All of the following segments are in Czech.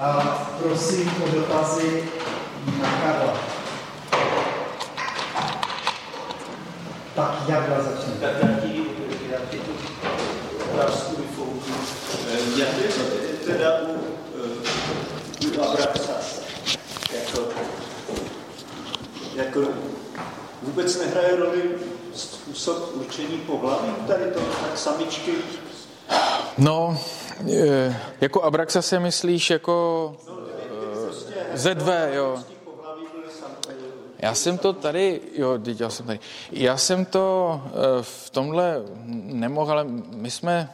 A prosím o dotazy na Karla. Tak Jarda začne. Tak já ti, já ti tu otázku vyfouknu. Eh, Jak je to teda u, eh, u? Jako, jako vůbec nehraje roli způsob určení pohlaví tady to, tak samičky No, jako Abraxa se myslíš jako e, ZV, jo. Já jsem to tady, jo, já jsem tady. Já jsem to e, v tomhle nemohl, ale my jsme,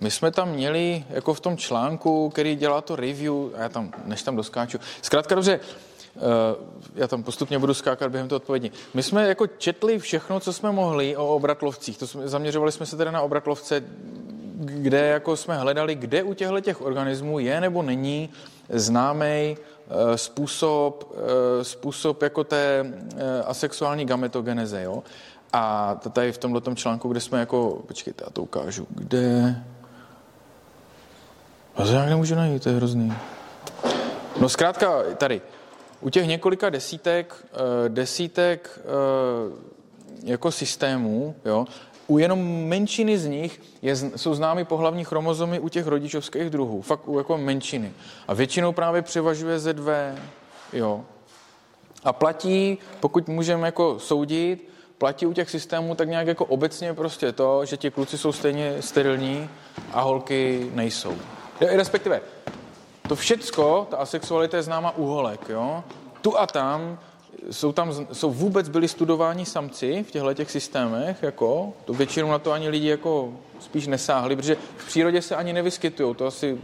my jsme tam měli, jako v tom článku, který dělá to review, a já tam, než tam doskáču. Zkrátka dobře, já tam postupně budu skákat během toho odpovědi. My jsme jako četli všechno, co jsme mohli o obratlovcích. To jsme, zaměřovali jsme se tedy na obratlovce, kde jako jsme hledali, kde u těchto těch organismů je nebo není známý eh, způsob, eh, způsob jako té eh, asexuální gametogeneze, jo. A tady v tomhle článku, kde jsme jako, počkejte, já to ukážu, kde... A to já nemůžu najít, to je hrozný. No zkrátka, tady, u těch několika desítek, desítek jako systémů, jo, u jenom menšiny z nich je, jsou známy pohlavní chromozomy u těch rodičovských druhů. Fakt u jako menšiny. A většinou právě převažuje ZV. Jo. A platí, pokud můžeme jako soudit, platí u těch systémů tak nějak jako obecně prostě to, že ti kluci jsou stejně sterilní a holky nejsou. Respektive, to všecko, ta asexualita je známa u holek, jo. Tu a tam jsou tam, jsou vůbec byli studováni samci v těchto těch systémech, jako, to většinou na to ani lidi jako spíš nesáhli, protože v přírodě se ani nevyskytují. To asi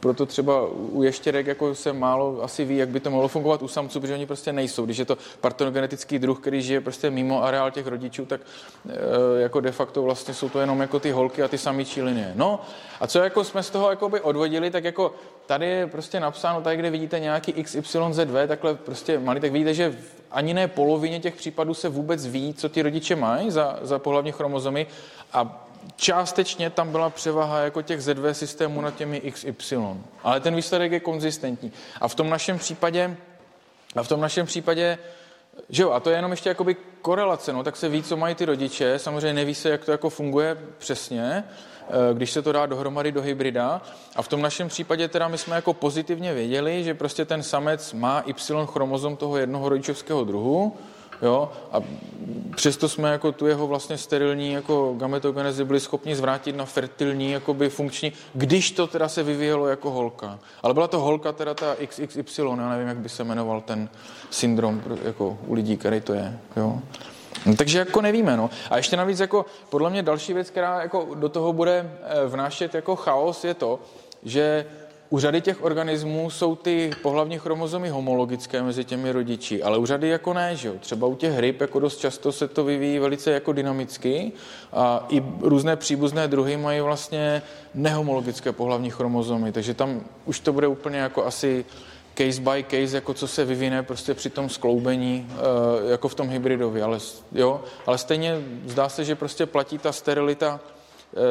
proto třeba u ještěrek jako se málo asi ví, jak by to mohlo fungovat u samců, protože oni prostě nejsou. Když je to partonogenetický druh, který žije prostě mimo areál těch rodičů, tak e, jako de facto vlastně jsou to jenom jako ty holky a ty samičí linie. No a co jako jsme z toho by odvodili, tak jako tady je prostě napsáno, tady, kde vidíte nějaký XYZV, takhle prostě malý, tak vidíte, že ani ne polovině těch případů se vůbec ví, co ty rodiče mají za, za pohlavní chromozomy a částečně tam byla převaha jako těch ZV systémů nad těmi XY. Ale ten výsledek je konzistentní. A v tom našem případě, a v tom našem případě, že jo, a to je jenom ještě jakoby korelace, no, tak se ví, co mají ty rodiče, samozřejmě neví se, jak to jako funguje přesně, eh, když se to dá dohromady do hybrida. A v tom našem případě teda my jsme jako pozitivně věděli, že prostě ten samec má Y chromozom toho jednoho rodičovského druhu, Jo? A přesto jsme jako tu jeho vlastně sterilní jako gametogenezi byli schopni zvrátit na fertilní jakoby funkční, když to teda se vyvíjelo jako holka. Ale byla to holka teda ta XXY, já nevím, jak by se jmenoval ten syndrom jako u lidí, který to je. Jo? No, takže jako nevíme, no. A ještě navíc jako podle mě další věc, která jako do toho bude eh, vnášet jako chaos, je to, že u řady těch organismů jsou ty pohlavní chromozomy homologické mezi těmi rodiči, ale u řady jako ne, že jo? Třeba u těch ryb jako dost často se to vyvíjí velice jako dynamicky a i různé příbuzné druhy mají vlastně nehomologické pohlavní chromozomy, takže tam už to bude úplně jako asi case by case, jako co se vyvine prostě při tom skloubení, eh, jako v tom hybridovi, ale, jo, ale stejně zdá se, že prostě platí ta sterilita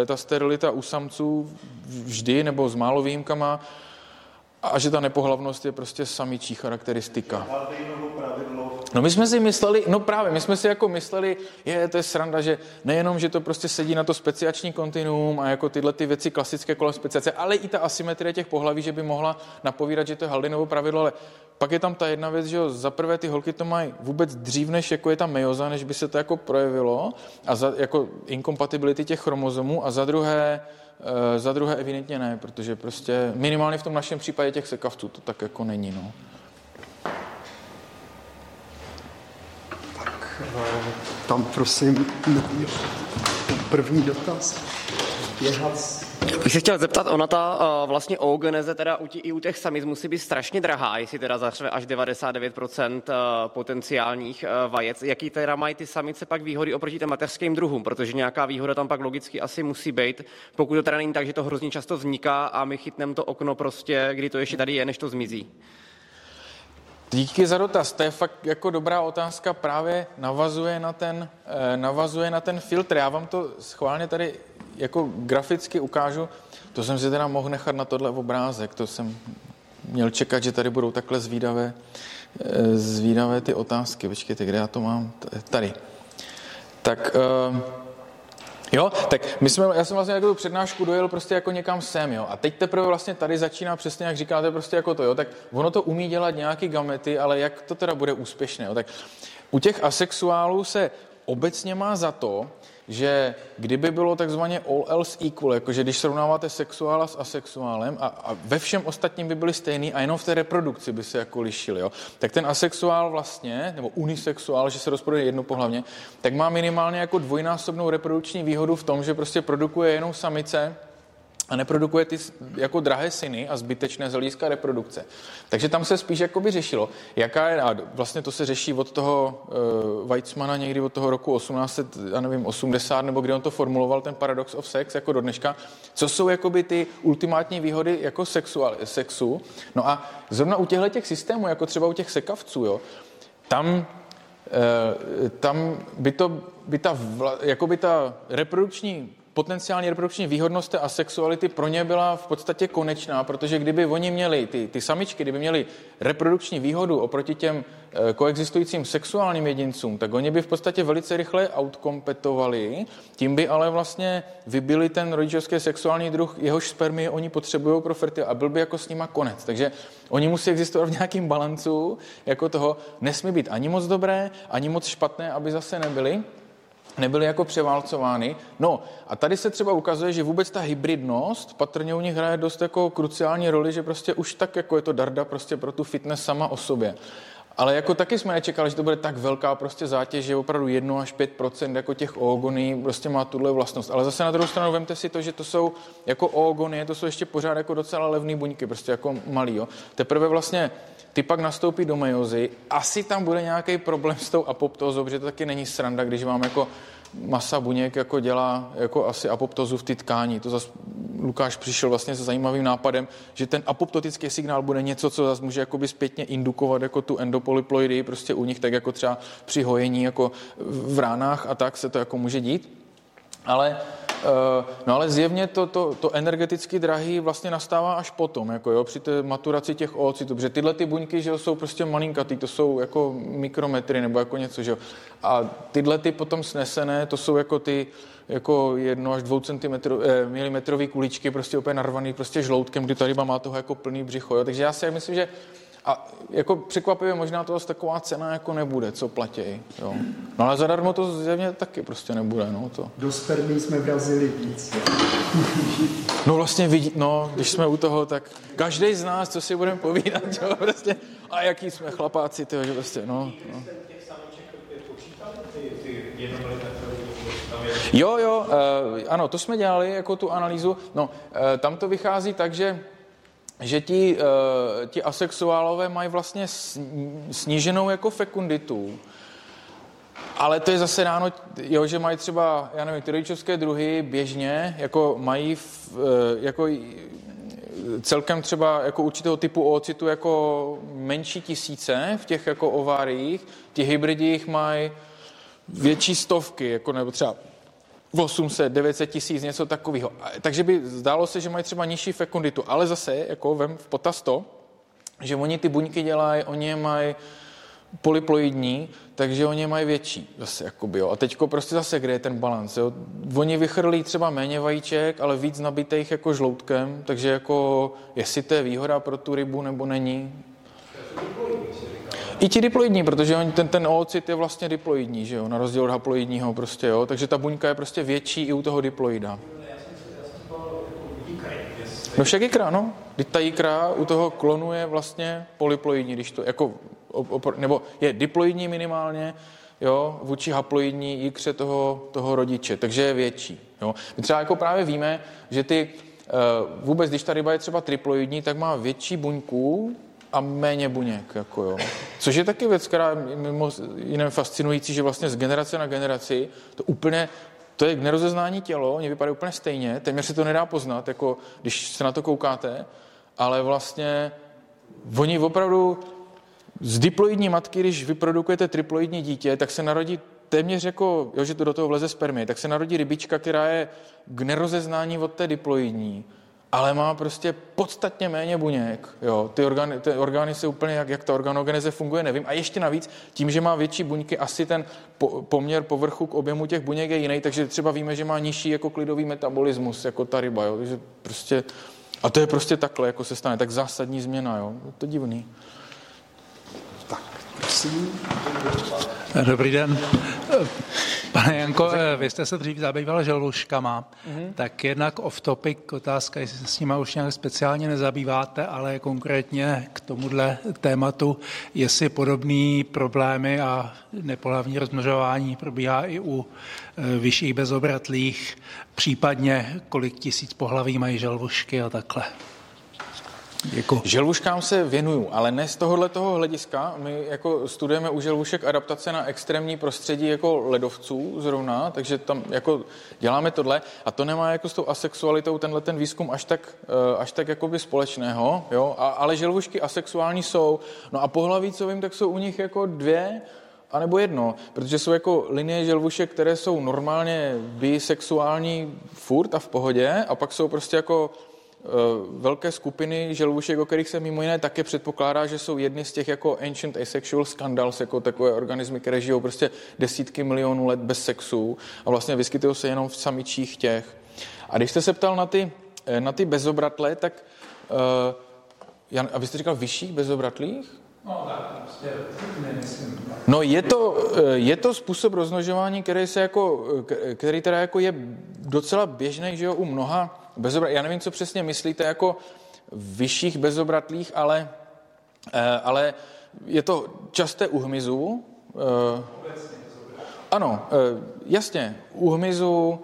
ta sterilita u samců vždy nebo s málo výjimkama a že ta nepohlavnost je prostě samičí charakteristika. No my jsme si mysleli, no právě, my jsme si jako mysleli, je, to je sranda, že nejenom, že to prostě sedí na to speciační kontinuum a jako tyhle ty věci klasické kolem speciace, ale i ta asymetrie těch pohlaví, že by mohla napovídat, že to je Haldinovo pravidlo, ale pak je tam ta jedna věc, že jo, za prvé ty holky to mají vůbec dřív, než jako je ta mejoza, než by se to jako projevilo a za, jako inkompatibility těch chromozomů a za druhé, e, za druhé evidentně ne, protože prostě minimálně v tom našem případě těch sekavců to tak jako není, no. Tak tam prosím první dotaz. Je bych se chtěl zeptat, ona ta uh, vlastně oogeneze teda u tí, i u těch samic musí být strašně drahá, jestli teda zařve až 99% uh, potenciálních uh, vajec. Jaký teda mají ty samice pak výhody oproti těm mateřským druhům, protože nějaká výhoda tam pak logicky asi musí být, pokud to teda není tak, že to hrozně často vzniká a my chytneme to okno prostě, kdy to ještě tady je, než to zmizí. Díky za dotaz. To je fakt jako dobrá otázka. Právě navazuje na ten, navazuje na ten filtr. Já vám to schválně tady jako graficky ukážu, to jsem si teda mohl nechat na tohle obrázek, to jsem měl čekat, že tady budou takhle zvídavé, eh, zvídavé ty otázky. Počkejte, kde já to mám? Tady. Tak uh, Jo, tak my jsme, já jsem vlastně jako tu přednášku dojel prostě jako někam sem, jo. A teď teprve vlastně tady začíná přesně, jak říkáte, prostě jako to, jo. Tak ono to umí dělat nějaký gamety, ale jak to teda bude úspěšné, jo. Tak u těch asexuálů se obecně má za to, že kdyby bylo takzvaně all else equal, jakože když srovnáváte sexuála s asexuálem a, a ve všem ostatním by byly stejný a jenom v té reprodukci by se jako lišili, jo, tak ten asexuál vlastně, nebo unisexuál, že se rozproduje jednopohlavně, tak má minimálně jako dvojnásobnou reprodukční výhodu v tom, že prostě produkuje jenom samice, a neprodukuje ty jako drahé syny a zbytečné z hlediska reprodukce. Takže tam se spíš jakoby řešilo, jaká je, a vlastně to se řeší od toho uh, Weizmana někdy od toho roku 1800, já nevím, 80, nebo kdy on to formuloval, ten paradox of sex, jako do dneška, co jsou jakoby ty ultimátní výhody jako sexual, sexu. No a zrovna u těchto těch systémů, jako třeba u těch sekavců, jo, tam Uh, tam by, to, by ta, jako by ta reprodukční potenciální reprodukční výhodnost té asexuality pro ně byla v podstatě konečná, protože kdyby oni měli, ty, ty samičky, kdyby měli reprodukční výhodu oproti těm e, koexistujícím sexuálním jedincům, tak oni by v podstatě velice rychle outkompetovali, tím by ale vlastně vybili ten rodičovský sexuální druh, jehož spermie oni potřebují pro fertil a byl by jako s nima konec. Takže oni musí existovat v nějakém balancu, jako toho nesmí být ani moc dobré, ani moc špatné, aby zase nebyli nebyly jako převálcovány. No a tady se třeba ukazuje, že vůbec ta hybridnost patrně u nich hraje dost jako kruciální roli, že prostě už tak jako je to darda prostě pro tu fitness sama o sobě. Ale jako taky jsme nečekali, že to bude tak velká prostě zátěž, že opravdu 1 až 5% jako těch oogoní prostě má tuhle vlastnost. Ale zase na druhou stranu vemte si to, že to jsou jako oogony, to jsou ještě pořád jako docela levné buňky, prostě jako malý. Jo. Teprve vlastně ty pak nastoupí do mejozy, asi tam bude nějaký problém s tou apoptozou, protože to taky není sranda, když vám jako masa buněk jako dělá jako asi apoptozu v ty tkání. To zase Lukáš přišel vlastně se zajímavým nápadem, že ten apoptotický signál bude něco, co zase může jakoby zpětně indukovat jako tu endopolyploidii prostě u nich, tak jako třeba při hojení jako v ránách a tak se to jako může dít. Ale no ale zjevně to, to, to energeticky drahý vlastně nastává až potom, jako jo, při té maturaci těch oocytů, protože tyhle ty buňky, že jo, jsou prostě malinkatý, to jsou jako mikrometry nebo jako něco, že jo. A tyhle ty potom snesené, to jsou jako ty jako jedno až dvou centimetrů, eh, milimetrový kuličky, prostě úplně narvaný prostě žloutkem, kdy ta ryba má toho jako plný břicho, jo. Takže já si myslím, že a jako překvapivě možná to taková cena jako nebude, co platí. Jo. No ale zadarmo to zjevně taky prostě nebude. No, to. Do spermí jsme vrazili víc. No vlastně vidí, no, když jsme u toho, tak každý z nás, co si budeme povídat, jo, prostě, a jaký jsme chlapáci, tyjo, že prostě, no. no. Jo, jo, uh, ano, to jsme dělali, jako tu analýzu. No, uh, tam to vychází tak, že že ti, uh, ti asexuálové mají vlastně sníženou jako fekunditu, ale to je zase ráno, jo, že mají třeba, já nevím, ty rodičovské druhy běžně, jako mají v, uh, jako celkem třeba jako určitého typu oocitu jako menší tisíce v těch jako ováriích, ti hybridi jich mají větší stovky, jako nebo třeba 800, 900 tisíc, něco takového. Takže by zdálo se, že mají třeba nižší fekunditu, ale zase, jako vem v potaz to, že oni ty buňky dělají, oni je mají polyploidní, takže oni mají větší zase, jakoby, jo. A teďko prostě zase, kde je ten balans, jo. Oni vychrlí třeba méně vajíček, ale víc nabitých jako žloutkem, takže jako, jestli to je výhoda pro tu rybu nebo není, i ti diploidní, protože on, ten, ten oocit je vlastně diploidní, že jo, na rozdíl od haploidního prostě, jo, takže ta buňka je prostě větší i u toho diploida. No však ikra, no. Ta ikra u toho klonu je vlastně polyploidní, když to jako, nebo je diploidní minimálně, jo, vůči haploidní ikře toho, toho rodiče, takže je větší. Jo. My třeba jako právě víme, že ty eh, vůbec, když ta ryba je třeba triploidní, tak má větší buňku, a méně buněk. Jako jo. Což je taky věc, která je mimo jiné fascinující, že vlastně z generace na generaci to úplně to je nerozeznání tělo, oni vypadají úplně stejně, téměř se to nedá poznat, jako když se na to koukáte, ale vlastně oni opravdu z diploidní matky, když vyprodukujete triploidní dítě, tak se narodí téměř jako, jo, že to do toho vleze spermie, tak se narodí rybička, která je k nerozeznání od té diploidní ale má prostě podstatně méně buněk. Jo. Ty, orgány, ty orgány se úplně, jak, jak ta organogeneze funguje, nevím. A ještě navíc, tím, že má větší buňky, asi ten po, poměr povrchu k objemu těch buněk je jiný, takže třeba víme, že má nižší jako klidový metabolismus, jako ta ryba. Jo. Takže prostě, a to je prostě takhle, jako se stane, tak zásadní změna. Jo. Je to divný. Prosím. Dobrý den. Pane Janko, vy jste se dřív zabýval želvuškama, mm-hmm. tak jednak off topic otázka, jestli se s nimi už nějak speciálně nezabýváte, ale konkrétně k tomuhle tématu, jestli podobné problémy a nepohlavní rozmnožování probíhá i u e, vyšších bezobratlých, případně kolik tisíc pohlaví mají želvušky a takhle. Děkuji. Želvuškám se věnuju, ale ne z tohohle toho hlediska. My jako studujeme u želvušek adaptace na extrémní prostředí jako ledovců zrovna, takže tam jako děláme tohle a to nemá jako s tou asexualitou tenhle ten výzkum až tak, eh, až tak jakoby společného, jo? A, ale želvušky asexuální jsou. No a pohlaví, co vím, tak jsou u nich jako dvě, a nebo jedno, protože jsou jako linie želvušek, které jsou normálně bisexuální furt a v pohodě a pak jsou prostě jako velké skupiny želvušek, o kterých se mimo jiné také předpokládá, že jsou jedny z těch jako ancient asexual scandals, jako takové organismy, které žijou prostě desítky milionů let bez sexu a vlastně vyskytují se jenom v samičích těch. A když jste se ptal na ty, eh, na ty bezobratlé, tak uh, Jan, a vy jste říkal vyšších bezobratlých? No, prostě. No, je to, je to způsob rozmnožování, který, se jako, který teda jako je docela běžný, že jo, u mnoha bezobrat, já nevím, co přesně myslíte jako vyšších bezobratlých, ale, eh, ale je to časté u hmyzu. Eh, ano, eh, jasně, u hmyzu,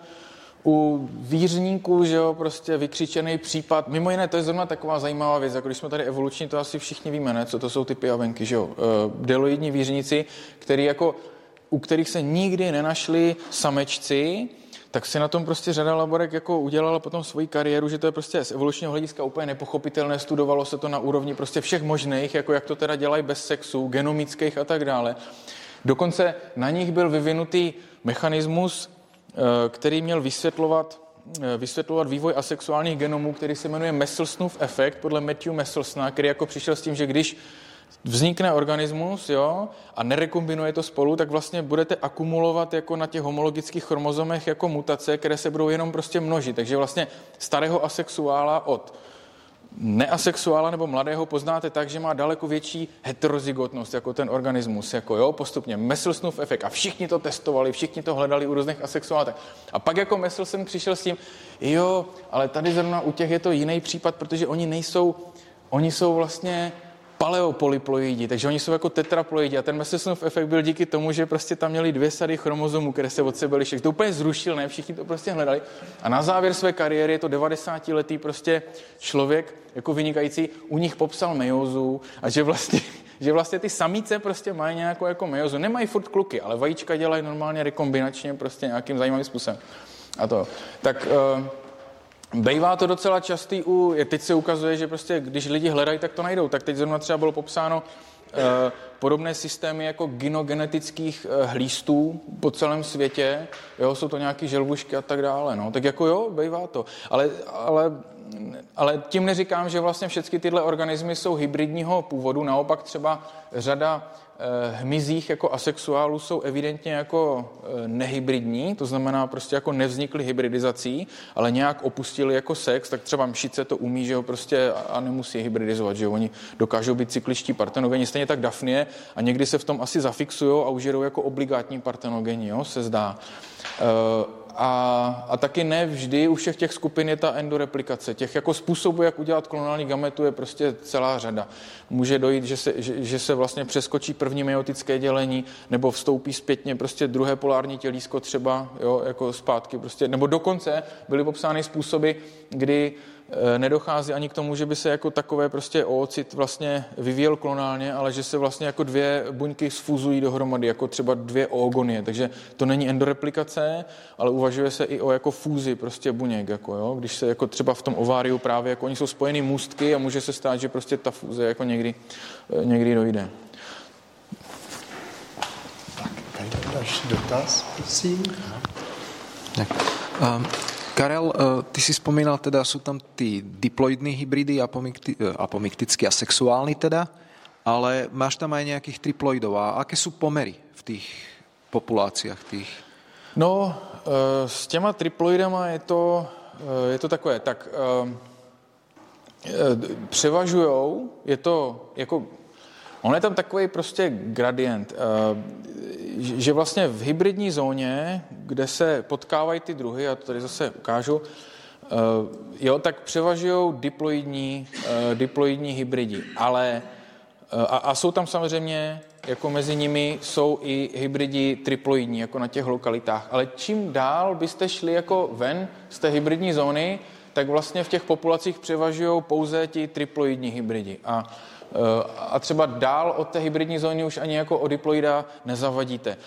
u vířníků, že jo, prostě vykřičený případ. Mimo jiné, to je zrovna taková zajímavá věc, jako když jsme tady evoluční, to asi všichni víme, ne, co to jsou ty pijavenky, že jo. Deloidní vířníci, který jako, u kterých se nikdy nenašli samečci, tak si na tom prostě řada laborek jako udělala potom svoji kariéru, že to je prostě z evolučního hlediska úplně nepochopitelné, studovalo se to na úrovni prostě všech možných, jako jak to teda dělají bez sexu, genomických a tak dále. Dokonce na nich byl vyvinutý mechanismus, eh, který měl vysvětlovat eh, vysvětlovat vývoj asexuálních genomů, který se jmenuje Messelssnův efekt podle Matthew Messelsna, který jako přišel s tím, že když vznikne organismus jo, a nerekombinuje to spolu, tak vlastně budete akumulovat jako na těch homologických chromozomech jako mutace, které se budou jenom prostě množit. Takže vlastně starého asexuála od neasexuála nebo mladého poznáte tak, že má daleko větší heterozygotnost jako ten organismus, jako jo, postupně Messelssnův efekt a všichni to testovali, všichni to hledali u různých asexuálů. A pak jako Messelsen přišel s tím, jo, ale tady zrovna u těch je to jiný případ, protože oni nejsou, oni jsou vlastně paleopolyploidi, takže oni jsou jako tetraploidi a ten Messersonův efekt byl díky tomu, že prostě tam měli dvě sady chromozomů, které se od sebe lišily. To úplně zrušil, ne? Všichni to prostě hledali. A na závěr své kariéry je to 90-letý prostě člověk, jako vynikající, u nich popsal mejozu a že vlastně, že vlastně ty samice prostě mají nějakou jako mejozu. Nemají furt kluky, ale vajíčka dělají normálně rekombinačně prostě nějakým zajímavým způsobem. A to. Tak uh, Bejvá to docela častý u, teď se ukazuje, že prostě když lidi hledají, tak to najdou. Tak teď zrovna třeba bylo popsáno eh, podobné systémy jako gynogenetických eh, hlístů po celém světě. Jo, jsou to nějaké želvušky a tak dále. No. Tak jako jo, bejvá to. Ale, ale, ale tím neříkám, že vlastně všechny tyhle organismy jsou hybridního původu. Naopak třeba řada hmyzích jako asexuálů jsou evidentně jako eh, nehybridní, to znamená prostě jako nevznikly hybridizací, ale nějak opustili jako sex, tak třeba mšice to umí, že ho prostě a nemusí hybridizovat, že oni dokážou být cykličtí partenogeni, stejně tak Dafnie a někdy se v tom asi zafixují a už jedou jako obligátní partenogeni, jo, se zdá. Uh, a, a taky ne vždy u všech těch skupin je ta endoreplikace. Těch jako způsobů, jak udělat klonální gametu, je prostě celá řada. Může dojít, že se, že, že se vlastně přeskočí první meiotické dělení, nebo vstoupí zpětně prostě druhé polární tělísko třeba, jo, jako zpátky prostě, nebo dokonce byly popsány způsoby, kdy Eh, nedochází ani k tomu, že by se jako takové prostě oocit vlastně vyvíjel klonálně, ale že se vlastně jako dvě buňky sfuzují dohromady, jako třeba dvě oogonie. Takže to není endoreplikace, ale uvažuje se i o jako fúzi prostě buněk, jako jo? když se jako třeba v tom ováriu právě, jako oni jsou spojený můstky a může se stát, že prostě ta fúze jako někdy, eh, někdy dojde. Tak, tady další dotaz, prosím. Tak, um, Karel, ty si spomínal, teda sú tam ty diploidní hybridy, apomikti, apomiktický a sexuální teda, ale máš tam aj nejakých triploidov. A aké sú pomery v tých populáciách tých? No, s těma triploidama je to, je to takové, tak převažujou, je to jako On je tam takový prostě gradient, eh, že vlastně v hybridní zóně, kde se potkávají ty druhy, a to tady zase ukážu, eh, jo, tak převažují diploidní, eh, diploidní hybridi, ale a, a jsou tam samozřejmě, jako mezi nimi jsou i hybridi triploidní, jako na těch lokalitách, ale čím dál byste šli jako ven z té hybridní zóny, tak vlastně v těch populacích převažují pouze ti triploidní hybridi. A a třeba dál od té hybridní zóny už ani jako o diploida nezavadíte.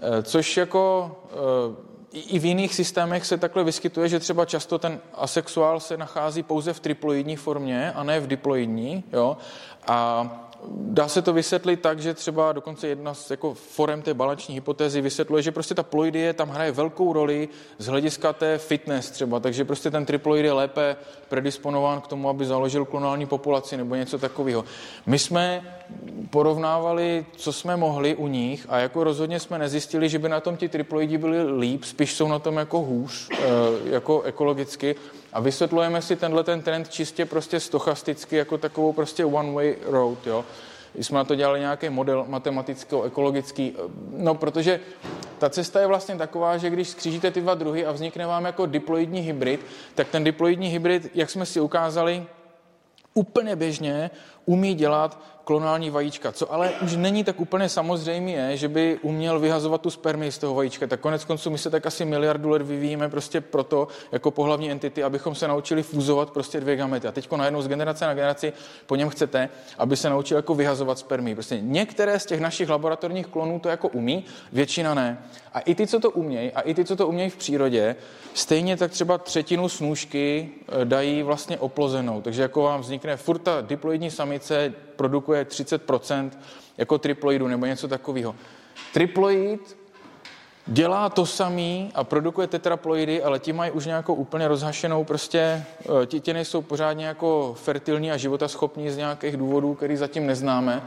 Eh, což jako eh, i v jiných systémech se takhle vyskytuje, že třeba často ten asexuál se nachází pouze v triploidní formě a ne v diploidní. Jo? A dá se to vysvětlit tak, že třeba dokonce jedna z jako forem té balanční hypotézy vysvětluje, že prostě ta ploidie tam hraje velkou roli z hlediska té fitness třeba, takže prostě ten triploid je lépe predisponován k tomu, aby založil klonální populaci nebo něco takového. My jsme porovnávali, co jsme mohli u nich a jako rozhodně jsme nezjistili, že by na tom ti triploidi byli líp, spíš jsou na tom jako hůř, eh, jako ekologicky, a vysvětlujeme si tenhle ten trend čistě prostě stochasticky jako takovou prostě one way road, jo. Jsme na to dělali nějaký model matematický, ekologický, no protože ta cesta je vlastně taková, že když skřížíte ty dva druhy a vznikne vám jako diploidní hybrid, tak ten diploidní hybrid, jak jsme si ukázali, úplně běžně umí dělat klonální vajíčka. Co ale už není tak úplně samozřejmé je, že by uměl vyhazovat tu spermii z toho vajíčka. Tak konec konců my se tak asi miliardu let vyvíjíme prostě proto, jako pohlavní entity, abychom se naučili fúzovat prostě dvě gamety. A teď najednou z generace na generaci po něm chcete, aby se naučil jako vyhazovat spermii. Prostě některé z těch našich laboratorních klonů to jako umí, většina ne. A i ty, co to umějí, a i ty, co to umějí v přírodě, stejně tak třeba třetinu snůžky eh, dají vlastně oplozenou. Takže jako vám vznikne furt ta diploidní samice produkuje 30% jako triploidu nebo něco takového. Triploid dělá to samý a produkuje tetraploidy, ale ti mají už nějakou úplně rozhašenou, prostě eh, ti, ti nejsou pořádně jako fertilní a životaschopní z nějakých důvodů, který zatím neznáme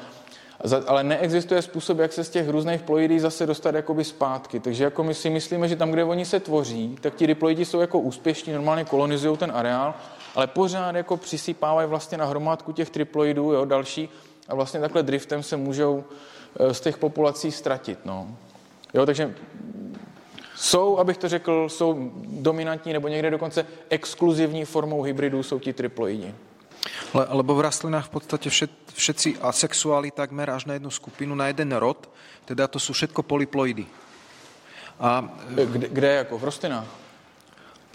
ale neexistuje způsob, jak se z těch různých ploidí zase dostat jakoby zpátky. Takže jako my si myslíme, že tam, kde oni se tvoří, tak ti diploidi jsou jako úspěšní, normálně kolonizují ten areál, ale pořád jako přisypávají vlastně na hromádku těch triploidů, jo, další, a vlastně takhle driftem se můžou eh, z těch populací ztratit. No. Jo, takže jsou, abych to řekl, jsou dominantní nebo někde dokonce exkluzivní formou hybridů jsou ti triploidi. Le, lebo v rastlinách v podstate všet, všetci asexuáli takmer až na jednu skupinu, na jeden rod, teda to sú všetko polyploidy. A, kde, kde jako v rostlinách?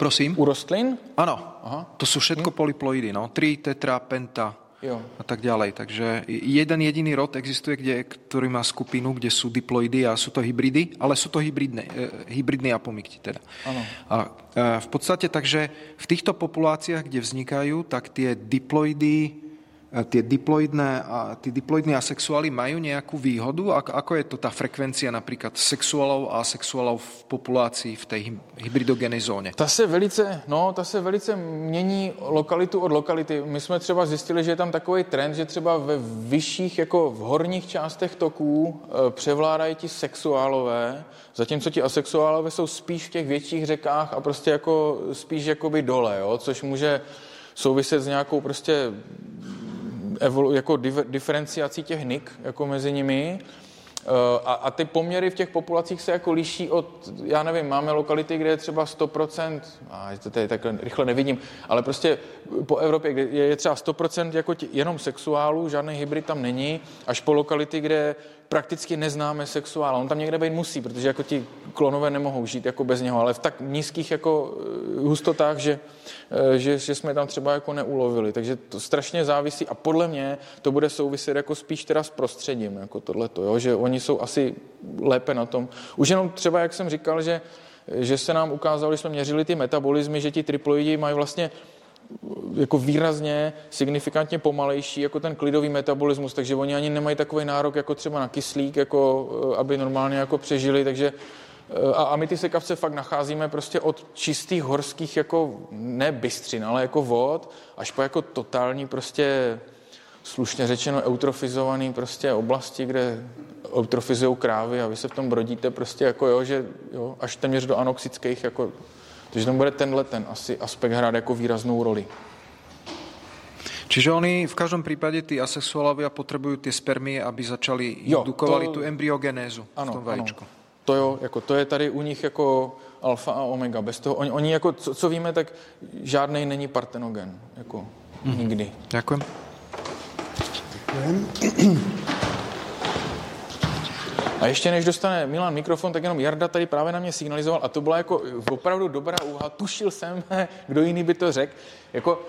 Prosím? U rostlin? Ano, Aha. to sú všetko hm? polyploidy, no. Tri, tetra, penta, jo. a tak ďalej. Takže jeden jediný rod existuje, kde, ktorý má skupinu, kde sú diploidy a sú to hybridy, ale sú to hybridné, eh, hybridné apomikti teda. Ano. A eh, v podstate takže v týchto populáciách, kde vznikajú, tak tie diploidy tie diploidné a tí diploidní asexuály majú nejakú výhodu? Ako, ako je to tá frekvencia napríklad sexuálov a asexuálov v populácii v tej hybridogené zóně? Ta se velice, no, ta se velice mění lokalitu od lokality. My jsme třeba zjistili, že je tam takový trend, že třeba ve vyšších, jako v horních částech toků e, převládají ti sexuálové, zatímco ti asexuálové jsou spíš v těch větších řekách a prostě jako spíš jakoby dole, jo, což může souviset s nějakou prostě evolu, jako diferenciací těch nik jako mezi nimi. Eh, a, a ty poměry v těch populacích se jako liší od, já nevím, máme lokality, kde je třeba 100%, a to tady tak rychle nevidím, ale prostě po Evropě, kde je třeba 100% jako tě, jenom sexuálů, žádný hybrid tam není, až po lokality, kde prakticky neznáme sexuál. On tam někde být musí, protože jako ti klonové nemohou žít jako bez něho, ale v tak nízkých jako eh, hustotách, že, eh, že, že jsme tam třeba jako neulovili. Takže to strašně závisí a podle mě to bude souviset jako spíš teda s prostředím, jako tohleto, jo? že oni jsou asi lépe na tom. Už jenom třeba, jak jsem říkal, že že se nám ukázalo, když jsme měřili ty metabolizmy, že ti triploidi mají vlastně jako výrazně, signifikantně pomalejší jako ten klidový metabolismus, takže oni ani nemají takový nárok jako třeba na kyslík, jako eh, aby normálně jako přežili, takže a, a my ty sekavce fakt nacházíme prostě od čistých horských jako ne bystřin, ale jako vod, až po jako totální prostě slušně řečeno eutrofizovaný prostě oblasti, kde eutrofizují krávy a vy se v tom brodíte prostě jako jo, že jo, až téměř do anoxických jako, takže tam bude tenhle ten asi aspekt hrát jako výraznou roli. Čiže oni v každom prípade, tí asexuálovia potrebujú tie spermie, aby začali indukovali to... tu embryogenézu ano, v tom vajíčku. Ano. To jo, jako to je tady u nich jako alfa a omega. Bez toho, oni, oni jako, co, co víme, tak žádný není partenogen. Jako mm. nikdy. Děkujem. A ještě než dostane Milan mikrofon, tak jenom Jarda tady právě na mě signalizoval a to byla jako opravdu dobrá úha. Tušil jsem, kdo jiný by to řekl. Jako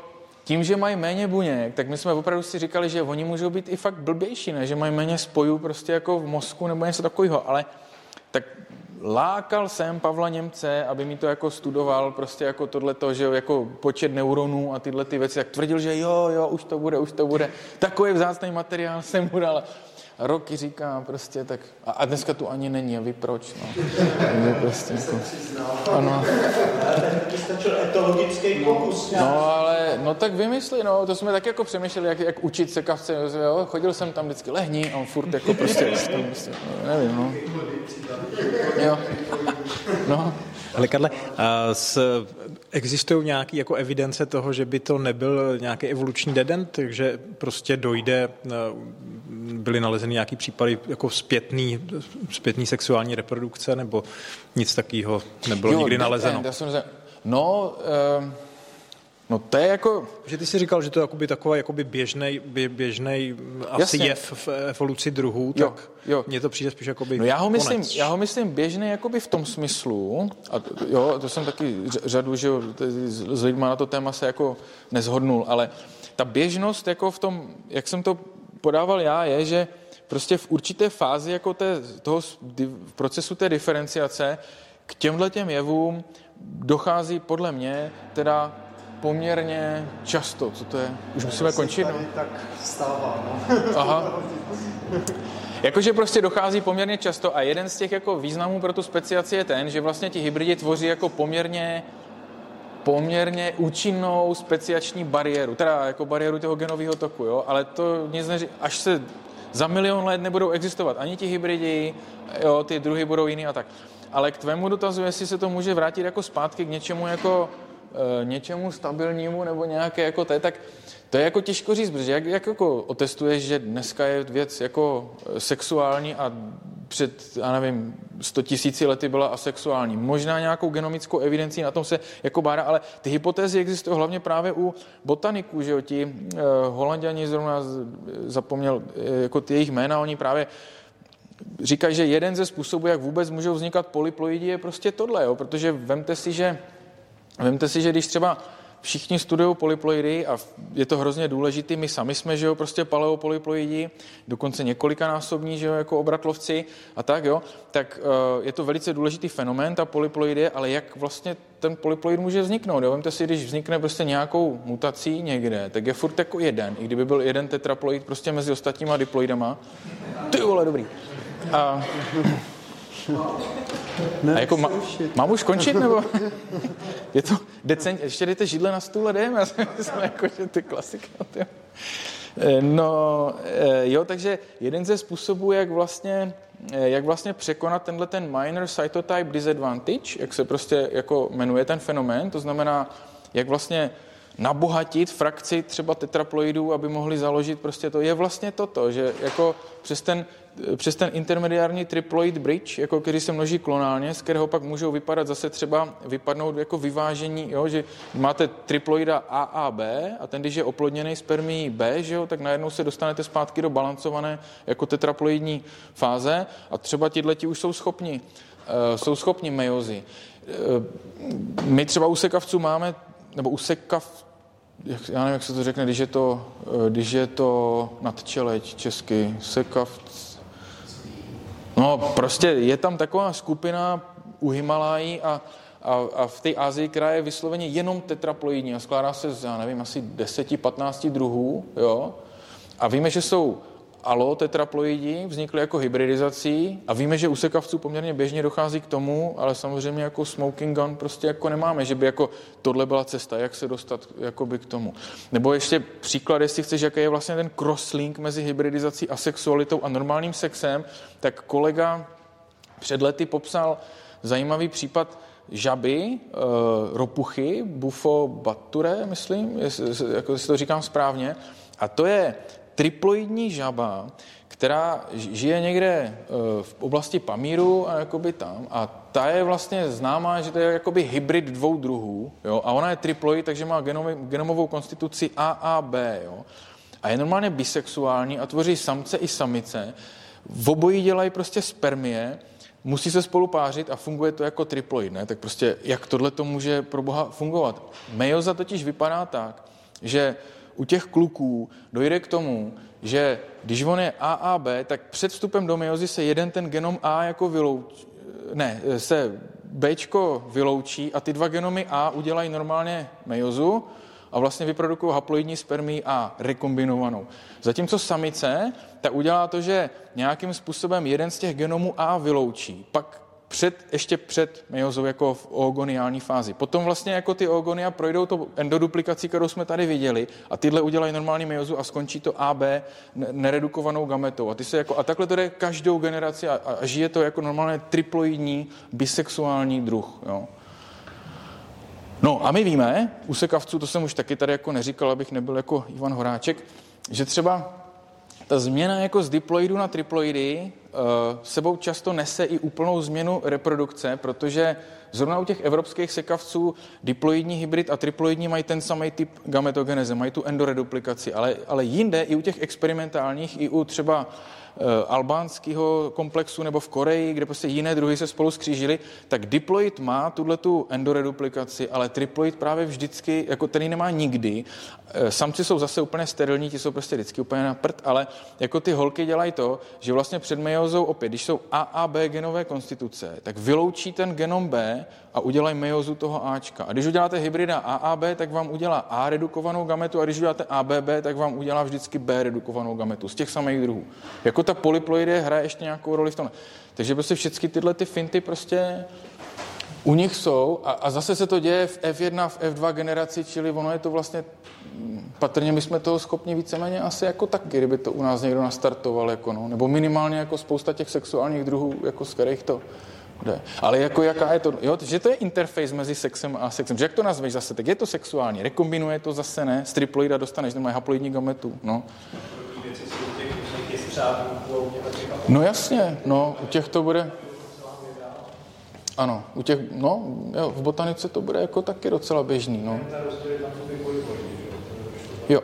tím, že mají méně buněk, tak my jsme opravdu si říkali, že oni můžou být i fakt blbější, ne? že mají méně spojů prostě jako v mozku nebo něco takového, ale tak lákal jsem Pavla Němce, aby mi to jako studoval, prostě jako tohleto, že jako počet neuronů a tyhle ty věci, tak tvrdil, že jo, jo, už to bude, už to bude. Takový vzácný materiál jsem mu dal roky říká prostě tak, a, a dneska tu ani není, a vy proč, no. prostě jako, ano. Stačil etologický pokus. No ale, no tak vymysli, no, to jsme tak jako přemýšleli, jak, jak učit se kavce, jo, chodil jsem tam vždycky, lehni, a on furt jako prostě, prostě no, nevím, no. Jo. No. Ale Karle, s, existují nějaké jako evidence toho, že by to nebyl nějaký evoluční deden, takže prostě dojde, byly nalezeny nějaký případy jako zpětný, zpětný sexuální reprodukce, nebo nic takového nebylo jo, nikdy nalezeno? Já jsem, no, uh... No to je jako... Že ty jsi říkal, že to je jakoby takový jakoby běžnej, běžnej asi Jasně. jev v evoluci druhů, jo, tak jo. mně to přijde spíš jakoby no já ho myslím, konec. já ho myslím běžný jakoby v tom smyslu, a to, jo, to jsem taky řadu, že s lidma na to téma se jako nezhodnul, ale ta běžnost jako v tom, jak jsem to podával já, je, že prostě v určité fázi jako té, toho procesu té diferenciace k těmhle těm jevům dochází podle mě teda poměrně často. Co to je? Už musíme končit? No? tak stává, no. Aha. Jakože prostě dochází poměrně často a jeden z těch jako významů pro tu speciaci je ten, že vlastně ti hybridi tvoří jako poměrně poměrně účinnou speciační bariéru, teda jako bariéru toho genového toku, jo? ale to nic neří, až se za milion let nebudou existovat ani ti hybridi, jo, ty druhy budou jiný a tak. Ale k tvému dotazu, jestli se to může vrátit jako zpátky k něčemu jako e, něčemu stabilnímu nebo nějaké jako té, tak to je jako těžko říct, protože jak, jak jako otestuješ, že dneska je věc jako eh, sexuální a před, já nevím, 100 tisíci lety byla asexuální. Možná nějakou genomickou evidencí na tom se jako bára, ale ty hypotézy existují hlavně právě u botaniků, že jo, ti eh, holanděni zrovna zapomněl eh, jako ty jejich jména, oni právě říkají, že jeden ze způsobů, jak vůbec můžou vznikat polyploidi, je prostě tohle, jo, protože vemte si, že vemte si, že když třeba všichni studují polyploidy a je to hrozně důležitý. My sami jsme, že jo, prostě paleopolyploidi, dokonce několikanásobní, že jo, jako obratlovci a tak, jo. Tak uh, je to velice důležitý fenomén, ta polyploidie, ale jak vlastně ten polyploid může vzniknout, jo? Vemte si, když vznikne prostě nějakou mutací někde, tak je furt jako jeden, i kdyby byl jeden tetraploid prostě mezi ostatníma diploidama. Ty vole, dobrý. A, ne, a jako má, mám už končit, nebo? Je to decent, ještě dejte židle na stůl a jdeme, jsme jako, že ty klasika. Eh, no, eh, jo, takže jeden ze způsobů, jak vlastně, eh, jak vlastně překonat tenhle ten minor cytotype disadvantage, jak se prostě jako jmenuje ten fenomén, to znamená, jak vlastně nabohatit frakci třeba tetraploidů, aby mohli založit prostě to, je vlastně toto, že jako přes ten přes ten intermediární triploid bridge, jako který se množí klonálně, z kterého pak můžou vypadat zase třeba vypadnout jako vyvážení, jo, že máte triploida A a B a ten, když je oplodněný spermií B, že jo, tak najednou se dostanete zpátky do balancované jako tetraploidní fáze a třeba tihleti už jsou schopni, uh, jsou schopni mejozy. Uh, my třeba u sekavců máme, nebo u sekav, já nevím, jak se to řekne, když je to, uh, když je to nadčeleť česky, sekav, No, prostě je tam taková skupina u Himalají a, a, a v té Asii, která je vysloveně jenom tetraploidní a skládá se z, já nevím, asi 10-15 druhů, jo. A víme, že jsou alotetraploidi vznikly jako hybridizací a víme, že u sekavců poměrně běžně dochází k tomu, ale samozřejmě jako smoking gun prostě jako nemáme, že by jako tohle byla cesta, jak se dostat jakoby k tomu. Nebo ještě příklad, jestli chceš, jaký je vlastně ten crosslink mezi hybridizací a sexualitou a normálním sexem, tak kolega před lety popsal zajímavý případ žaby, e, ropuchy, bufo bature, myslím, jestli, jako si to říkám správně, a to je triploidní žaba, která žije někde eh, v oblasti Pamíru a jakoby tam a ta je vlastně známá, že to je jakoby hybrid dvou druhů, jo, a ona je triploid, takže má genomovou, genomovou konstituci A a B, jo. A je normálně bisexuální a tvoří samce i samice. V obojí dělají prostě spermie, musí se spolu pářit a funguje to jako triploid, ne? Tak prostě jak tohle to může pro boha fungovat? Mejoza totiž vypadá tak, že u těch kluků dojde k tomu, že když on je A a B, tak před vstupem do meiozy se jeden ten genom A jako vyloučí, ne, se Bčko vyloučí a ty dva genomy A udělají normálně meiozu a vlastně vyprodukují haploidní spermii A rekombinovanou. Zatímco samice, ta udělá to, že nějakým způsobem jeden z těch genomů A vyloučí, pak před, ještě před meiozou jako v oogoniální fázi. Potom vlastně jako ty oogonia projdou to endoduplikací, kterou jsme tady viděli a tyhle udělají normální meiozu a skončí to AB neredukovanou gametou. A, ty se jako, a takhle to jde každou generaci a, a žije to jako normálně triploidní bisexuální druh. Jo. No a my víme, u sekavců, to jsem už taky tady jako neříkal, abych nebyl jako Ivan Horáček, že třeba ta změna jako z diploidu na triploidy sebou často nese i úplnou změnu reprodukce, protože zrovna u těch evropských sekavců diploidní hybrid a triploidní mají ten samý typ gametogeneze, mají tu endoreduplikaci, ale, ale jinde i u těch experimentálních, i u třeba Eh, albánského komplexu nebo v Koreji, kde prostě jiné druhy se spolu skřížily, tak diploid má tuhle tu endoreduplikaci, ale triploid právě vždycky, jako ten nemá nikdy. Eh, samci jsou zase úplně sterilní, ti jsou prostě vždycky úplně na prd, ale jako ty holky dělají to, že vlastně před meiozou opět, když jsou A a B genové konstituce, tak vyloučí ten genom B a udělají meiozu toho Ačka. A když uděláte hybrida A a B, tak vám udělá A redukovanou gametu a když uděláte ABB, tak vám udělá vždycky B redukovanou gametu z těch samých druhů. Jako ta polyploidie hraje ještě nějakou roli v tom. Takže prostě všechny tyhle ty finty prostě u nich jsou a, a zase se to děje v F1, v F2 generaci, čili ono je to vlastně, patrně my jsme toho schopni víceméně asi jako taky, kdyby to u nás někdo nastartoval, jako no, nebo minimálně jako spousta těch sexuálních druhů, jako z kterých to jde. Ale jako jaká je to, jo, že to je interface mezi sexem a sexem, že jak to nazveš zase, tak je to sexuální, rekombinuje to zase, ne, z triploida dostaneš, nebo haploidní gametu, no. No jasně, no, u těch to bude, ano, u těch, no, jo, v botanice to bude jako taky docela běžný, no. Jo.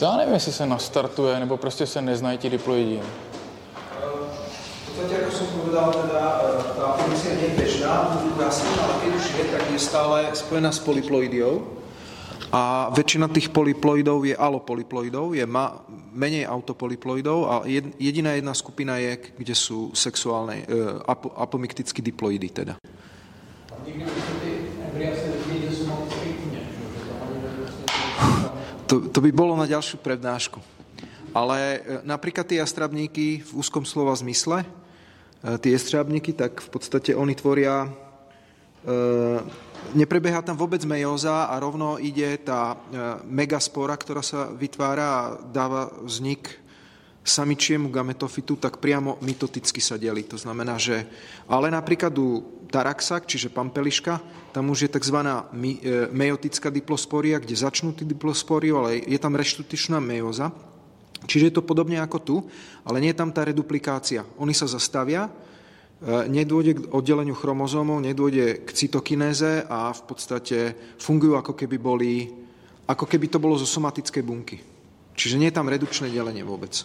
Já nevím, jestli se nastartuje, nebo prostě se neznají ti diploidi. V podstatě, jako jsem povedal, teda, ta funkce je jsem na když je, tak je stále spojená s polyploidiou. A väčšina tých polyploidov je alopolyploidov, je ma, menej autopolyploidov a jediná jedna skupina je, kde sú sexuálne, uh, ap, apomikticky diploidy teda. To, to by bolo na ďalšiu prednášku. Ale e, napríklad tie jastrabníky v úzkom slova zmysle, e, tie jastrabníky, tak v podstate oni tvoria neprebieha tam vôbec mejóza a rovno ide e, megaspora, ktorá sa vytvára a dáva vznik samičiemu gametofitu, tak priamo mitoticky sa delí. To znamená, že... Ale napríklad u taraxak, čiže pampeliška, tam už je tzv. E, mejotická diplosporia, kde začnú ty diplosporiu, ale je tam reštutičná mejóza. Čiže je to podobne ako tu, ale nie je tam tá reduplikácia. Oni sa zastavia, E, nedôjde k oddeleniu chromozómov, nedôjde k cytokinéze a v podstate fungujú ako keby boli, ako keby to bolo zo somatickej bunky. Čiže nie je tam redukčné delenie vôbec.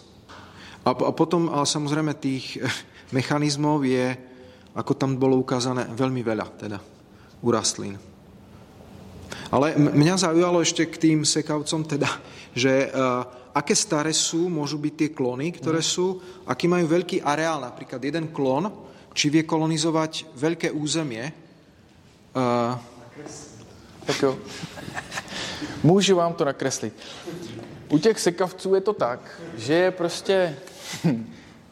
A, a potom ale samozrejme tých mechanizmov je, ako tam bolo ukázané, veľmi veľa teda u rastlín. Ale mňa zaujalo ešte k tým sekavcom teda, že uh, aké staré sú, môžu byť tie klony, ktoré sú, aký majú veľký areál. Napríklad jeden klon či vie kolonizovať veľké územie. Uh, tak jo. Můžu vám to nakreslit. U těch sekavců je to tak, že je prostě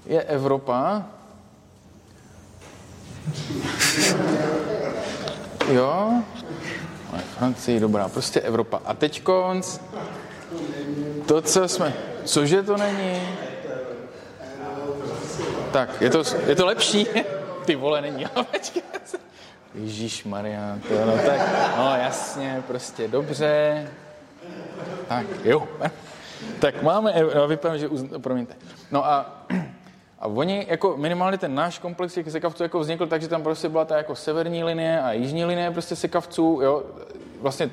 je Evropa, jo, Francii, dobrá, prostě Evropa. A teď konc, to, co jsme, cože to není? Tak, je to, je to lepší? Ty vole, není, Ježíš Maria, to no tak, no jasně, prostě dobře. Tak, jo. Tak máme, no, vypadám, že, uz, promiňte. No a, a oni, jako minimálně ten náš komplex těch sekavců jako vznikl tak, že tam prostě byla ta jako severní linie a jižní linie prostě sekavců, jo, vlastně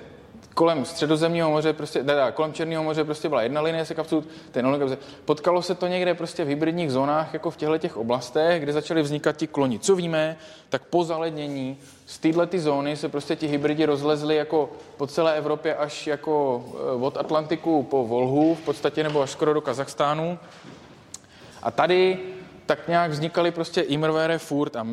kolem středozemního moře, prostě, teda, kolem Černého moře prostě byla jedna linie sekavců, ten Potkalo se to někde prostě v hybridních zónách, jako v těchto těch oblastech, kde začaly vznikat ti kloni. Co víme, tak po zalednění z této zóny se prostě ti hybridi rozlezli jako po celé Evropě až jako eh, od Atlantiku po Volhu v podstatě, nebo až skoro do Kazachstánu. A tady tak nějak vznikaly prostě Immerware furt a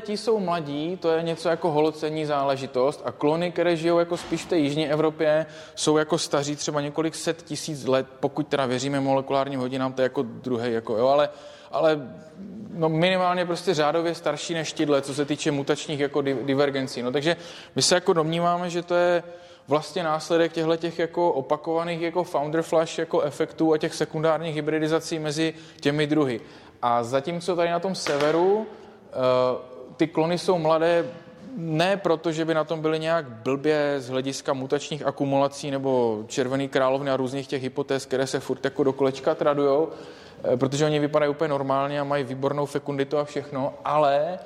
ti jsou mladí, to je něco jako holocení záležitost a klony, které žijou jako spíš v té jižní Evropě, jsou jako staří třeba několik set tisíc let, pokud teda věříme molekulárním hodinám, to je jako druhý, jako jo, ale, ale no minimálně prostě řádově starší než tidle, co se týče mutačních jako divergencí. No takže my se jako domníváme, že to je vlastně následek těchto těch jako opakovaných jako founder flash jako efektů a těch sekundárních hybridizací mezi těmi druhy. A zatímco tady na tom severu eh, ty klony jsou mladé ne proto, že by na tom byly nějak blbě z hlediska mutačních akumulací nebo červený královny a různých těch hypotéz, které se furt jako do kolečka tradujou, eh, protože oni vypadají úplně normálně a mají výbornou fekunditu a všechno, ale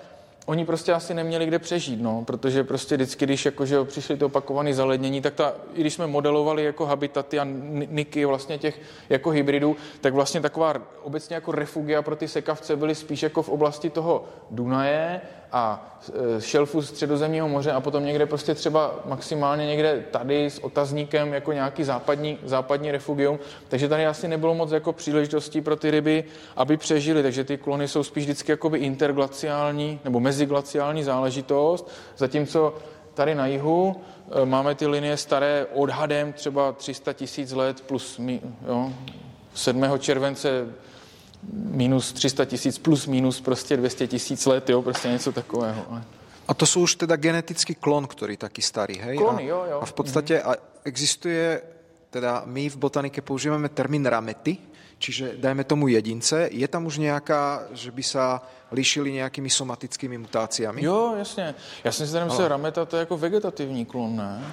oni prostě asi neměli kde přežít, no, protože prostě vždycky, když jakože přišli to opakované zalednění, tak ta, i když jsme modelovali jako habitaty a niky vlastně těch jako hybridů, tak vlastně taková obecně jako refugia pro ty sekavce byly spíš jako v oblasti toho Dunaje a e, šelfu středozemního moře a potom někde prostě třeba maximálně někde tady s otazníkem jako nějaký západní, západní refugium. Takže tady asi nebylo moc jako příležitostí pro ty ryby, aby přežili. Takže ty klony jsou spíš vždycky jakoby interglaciální nebo meziglaciální záležitost, zatímco tady na jihu e, máme ty linie staré odhadem třeba 300 tisíc let plus jo, 7. července minus 300 tisíc plus minus prostě 200 tisíc let, jo, prostě něco takového. A to jsou už teda genetický klon, který taky starý, hej? Klony, a, jo, jo. A v podstatě mm-hmm. a existuje, teda my v botanike používáme termín ramety, čiže dajme tomu jedince. Je tam už nějaká, že by se lišili nějakými somatickými mutáciami? Jo, jasně. Já jsem si tady myslel, rameta to je jako vegetativní klon, ne?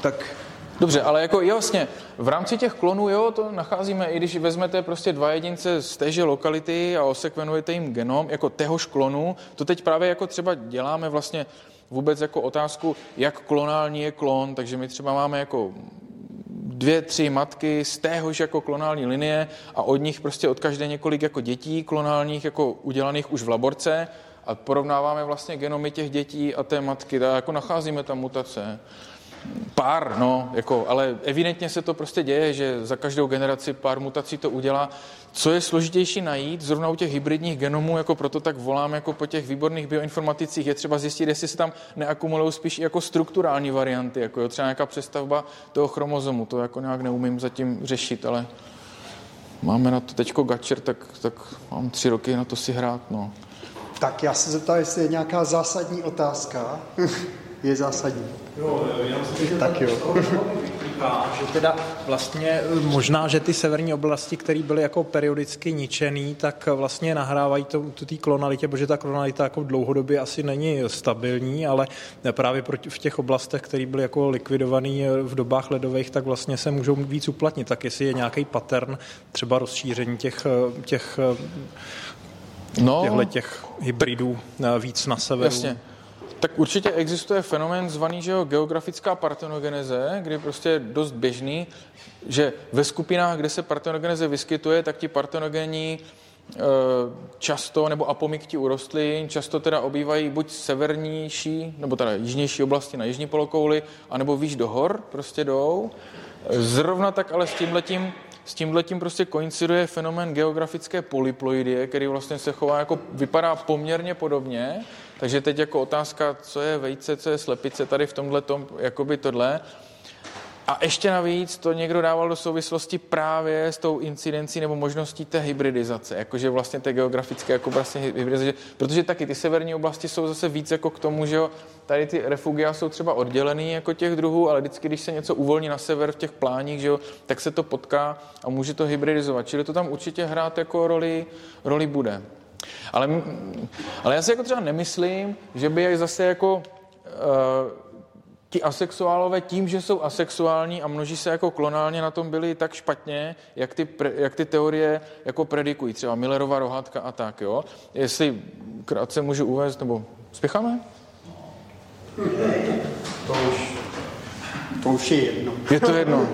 Tak Dobře, ale jako jasně, v rámci těch klonů, jo, to nacházíme, i když vezmete prostě dva jedince z téže lokality a osekvenujete jim genom, jako téhož klonu, to teď právě jako třeba děláme vlastně vůbec jako otázku, jak klonální je klon, takže my třeba máme jako dvě, tři matky z téhož jako klonální linie a od nich prostě od každé několik jako dětí klonálních jako udělaných už v laborce a porovnáváme vlastně genomy těch dětí a té matky, tak jako nacházíme tam mutace. Pár, no, jako, ale evidentně se to prostě děje, že za každou generaci pár mutací to udělá. Co je složitější najít, zrovna u těch hybridních genomů, jako proto tak volám jako po těch výborných bioinformaticích, je třeba zjistit, jestli se tam neakumulují spíš jako strukturální varianty, jako jo, třeba nějaká přestavba toho chromozomu. To jako nějak neumím zatím řešit, ale máme na to teďko gačer, tak, tak mám tři roky na to si hrát, no. Tak já se zeptám, jestli je nějaká zásadní otázka. je zásadní. Jo, já myslím, že tak jo. že teda vlastně eh, možná, že ty severní oblasti, které byly jako periodicky ničený, tak vlastně nahrávají to, to té klonalitě, protože ta klonalita jako dlouhodobě asi není stabilní, ale právě v těch oblastech, které byly jako likvidované eh, v dobách ledových, tak vlastně se můžou víc uplatnit. Tak jestli je nějaký pattern třeba rozšíření těch, eh, těch no, těch hybridů víc na severu. Jasně. Tak určitě existuje fenomén zvaný že jo, geografická partenogeneze, kdy prostě je dost běžný, že ve skupinách, kde se partenogeneze vyskytuje, tak ti partenogení e, často, nebo apomikti u rostlin, často teda obývají buď severnější, nebo teda jižnější oblasti na jižní polokouli, anebo výš do hor prostě jdou. Zrovna tak ale s tímhletím s tímhletím prostě koinciduje fenomén geografické polyploidie, který vlastně se chová jako, vypadá poměrně podobně, takže teď jako otázka, co je vejce, co je slepice tady v tomhle tom, jakoby tohle. A ještě navíc to někdo dával do souvislosti právě s tou incidencí nebo možností té hybridizace, jakože vlastně té geografické jako vlastně hybridizace, protože taky ty severní oblasti jsou zase víc jako k tomu, že jo, tady ty refugia jsou třeba oddělený jako těch druhů, ale vždycky, když se něco uvolní na sever v těch pláních, že jo, tak se to potká a může to hybridizovat. Čili to tam určitě hrát jako roli, roli bude. Ale, ale já si jako třeba nemyslím, že by zase jako uh, ti asexuálové tím, že jsou asexuální a množí se jako klonálně na tom byli tak špatně, jak ty, jak ty teorie jako predikují, třeba Millerova rohátka a tak, jo. Jestli krátce můžu uvést, nebo spěcháme? To už, to už je jedno. Je to jedno.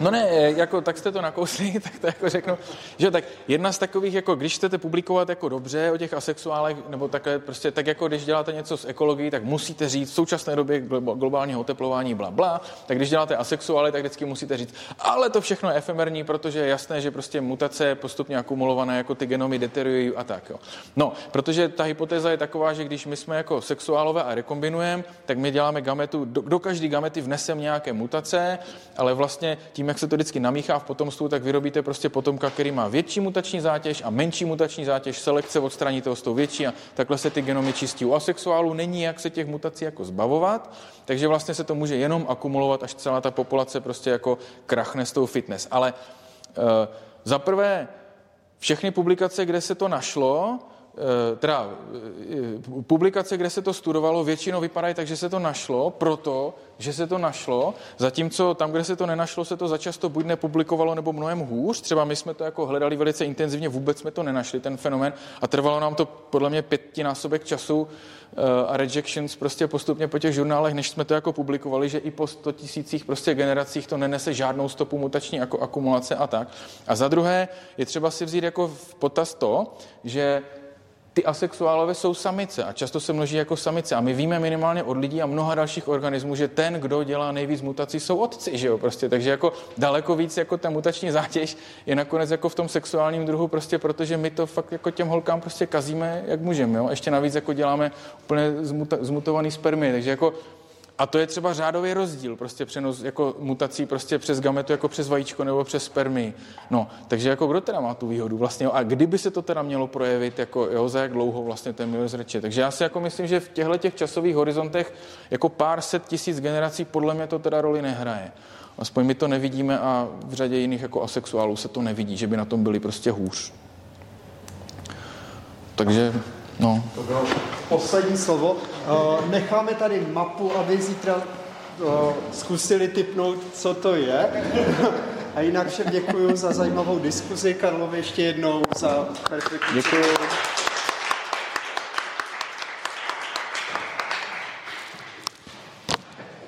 No ne, jako tak jste to nakousli, tak to jako řeknu, že tak jedna z takových, jako když chcete publikovat jako dobře o těch asexuálech, nebo takhle prostě, tak jako když děláte něco s ekologií, tak musíte říct v současné době globálního oteplování bla bla, tak když děláte asexuály, tak vždycky musíte říct, ale to všechno je efemerní, protože je jasné, že prostě mutace postupně akumulované, jako ty genomy deteriorují a tak. Jo. No, protože ta hypotéza je taková, že když my jsme jako sexuálové a rekombinujeme, tak my děláme gametu, do, do každý gamety vnesem nějaké mutace, ale vlastně tím, jak se to vždycky namíchá v potomstvu, tak vyrobíte prostě potomka, který má větší mutační zátěž a menší mutační zátěž, selekce odstraní toho s tou větší a takhle se ty genomy čistí. U asexuálů není jak se těch mutací jako zbavovat, takže vlastně se to může jenom akumulovat, až celá ta populace prostě jako krachne s tou fitness. Ale uh, za prvé, všechny publikace, kde se to našlo, teda eh, publikace, kde se to studovalo, většinou vypadají tak, že se to našlo, proto, že se to našlo, zatímco tam, kde se to nenašlo, se to začasto buď nepublikovalo, nebo mnohem hůř. Třeba my jsme to jako hledali velice intenzivně, vůbec jsme to nenašli, ten fenomen, a trvalo nám to podle mě pětinásobek času eh, a rejections prostě postupně po těch žurnálech, než jsme to jako publikovali, že i po 100 tisících prostě generacích to nenese žádnou stopu mutační jako akumulace a tak. A za druhé je třeba si vzít jako v potaz to, že ty asexuálové jsou samice a často se množí jako samice. A my víme minimálně od lidí a mnoha dalších organismů, že ten, kdo dělá nejvíc mutací, jsou otci, že jo, prostě. Takže jako daleko víc jako ta mutační zátěž je nakonec jako v tom sexuálním druhu, prostě protože my to fakt jako těm holkám prostě kazíme, jak můžeme, jo. Ještě navíc jako děláme úplně zmutovaný spermy, takže jako a to je třeba řádový rozdíl, prostě přenos jako mutací prostě přes gametu jako přes vajíčko nebo přes spermy. No, takže jako kdo teda má tu výhodu vlastně? A kdyby se to teda mělo projevit, jako jo, za jak dlouho vlastně ten mil zreče. Takže já si jako myslím, že v těchto těch časových horizontech jako pár set tisíc generací podle mě to teda roli nehraje. Aspoň my to nevidíme a v řadě jiných jako asexuálů se to nevidí, že by na tom byli prostě hůř. Takže No. To bylo poslední slovo. Uh, necháme tady mapu, aby zítra uh, zkusili typnout, co to je. A jinak všem děkuji za zajímavou diskuzi. Karlovi ještě jednou za perfektní. Děkuji.